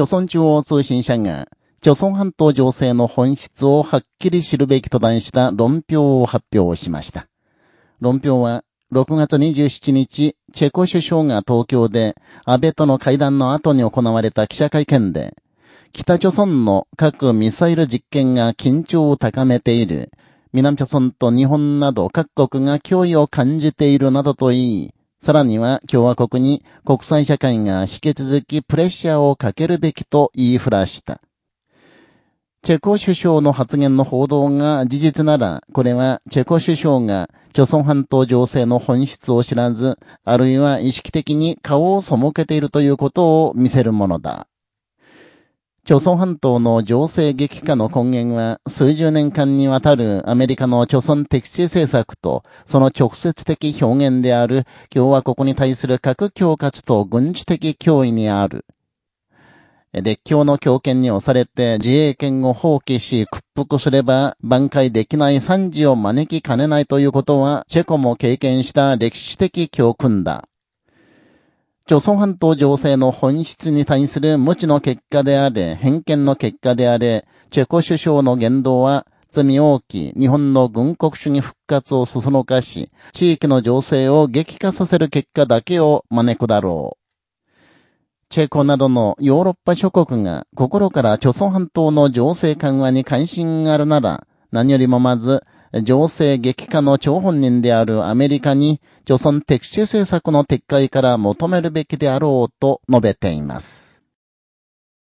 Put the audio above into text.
朝鮮中央通信社が、朝鮮半島情勢の本質をはっきり知るべきと題した論評を発表しました。論評は、6月27日、チェコ首相が東京で安倍との会談の後に行われた記者会見で、北朝鮮の核ミサイル実験が緊張を高めている、南朝鮮と日本など各国が脅威を感じているなどと言い、さらには共和国に国際社会が引き続きプレッシャーをかけるべきと言いふらした。チェコ首相の発言の報道が事実なら、これはチェコ首相が、朝鮮半島情勢の本質を知らず、あるいは意識的に顔を背けているということを見せるものだ。朝鮮半島の情勢激化の根源は、数十年間にわたるアメリカの朝鮮敵視政策と、その直接的表現である共和国に対する核恐喝と軍事的脅威にある。列強の強権に押されて自衛権を放棄し屈服すれば挽回できない惨事を招きかねないということはチェコも経験した歴史的教訓だ。朝鮮半島情勢の本質に対する無知の結果であれ、偏見の結果であれ、チェコ首相の言動は罪大きい日本の軍国主義復活をそそのかし、地域の情勢を激化させる結果だけを招くだろう。チェコなどのヨーロッパ諸国が心から朝鮮半島の情勢緩和に関心があるなら、何よりもまず、情勢激化の張本人であるアメリカに、朝鮮敵視政策の撤回から求めるべきであろうと述べています。